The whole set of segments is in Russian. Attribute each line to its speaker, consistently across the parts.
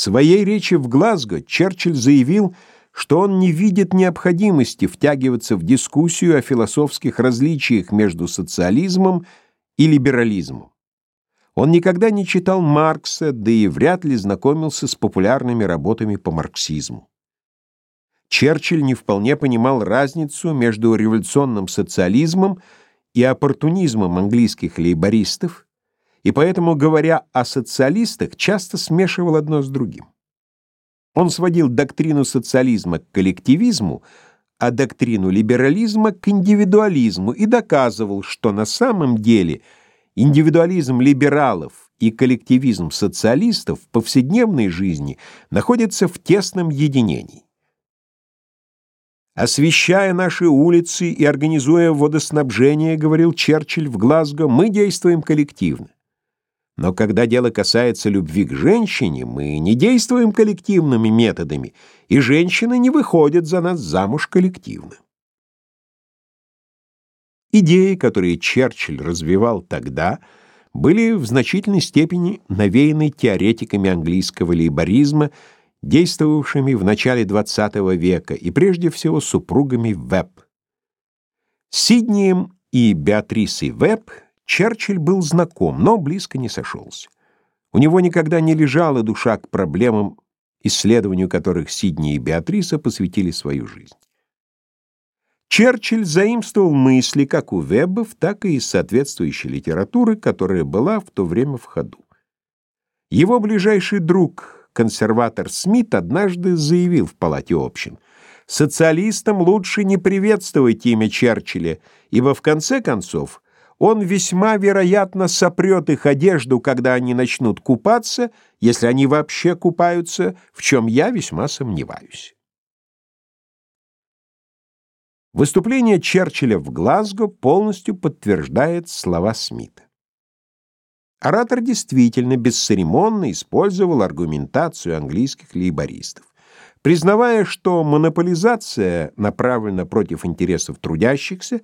Speaker 1: В своей речи в Глазго Черчилль заявил, что он не видит необходимости втягиваться в дискуссию о философских различиях между социализмом и либерализмом. Он никогда не читал Маркса, да и вряд ли знакомился с популярными работами по марксизму. Черчилль не вполне понимал разницу между революционным социализмом и оппортунизмом английских лейбористов, и поэтому, говоря о социалистах, часто смешивал одно с другим. Он сводил доктрину социализма к коллективизму, а доктрину либерализма к индивидуализму и доказывал, что на самом деле индивидуализм либералов и коллективизм социалистов в повседневной жизни находятся в тесном единении. Освещая наши улицы и организуя водоснабжение, говорил Черчилль в Глазго, мы действуем коллективно. Но когда дело касается любви к женщине, мы не действуем коллективными методами, и женщины не выходят за нас замуж коллективно. Идеи, которые Черчилль развивал тогда, были в значительной степени навеяны теоретиками английского лейборизма, действовавшими в начале XX века, и прежде всего супругами Веб. Сиднием и Беатрисой Веб – Черчилль был знаком, но близко не сошелся. У него никогда не лежала душа к проблемам, исследованию которых Сидни и Беатриса посвятили свою жизнь. Черчилль заимствовал мысли как у Веббов, так и из соответствующей литературы, которая была в то время в ходу. Его ближайший друг, консерватор Смит, однажды заявил в палате общин, «Социалистам лучше не приветствовать имя Черчилля, ибо в конце концов он весьма вероятно сопрет их одежду, когда они начнут купаться, если они вообще купаются, в чем я весьма сомневаюсь. Выступление Черчилля в Глазго полностью подтверждает слова Смита. Оратор действительно бесцеремонно использовал аргументацию английских лейбористов. Признавая, что монополизация направлена против интересов трудящихся,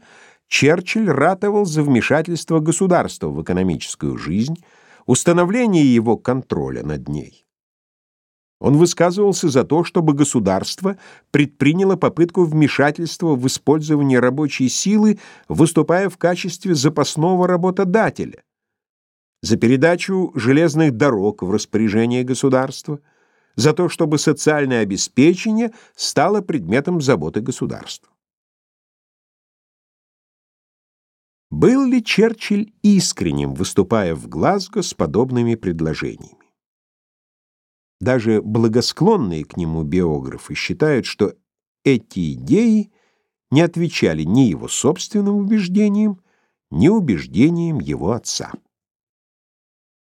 Speaker 1: Черчилль ратовал за вмешательство государства в экономическую жизнь, установление его контроля над ней. Он высказывался за то, чтобы государство предприняло попытку вмешательства в использование рабочей силы, выступая в качестве запасного работодателя, за передачу железных дорог в распоряжение государства, за то, чтобы социальное обеспечение стало предметом заботы государства. Был ли Черчилль искренним, выступая в Глазго с подобными предложениями? Даже благосклонные к нему биографы считают, что эти идеи не отвечали ни его собственным убеждениям, ни убеждениям его отца.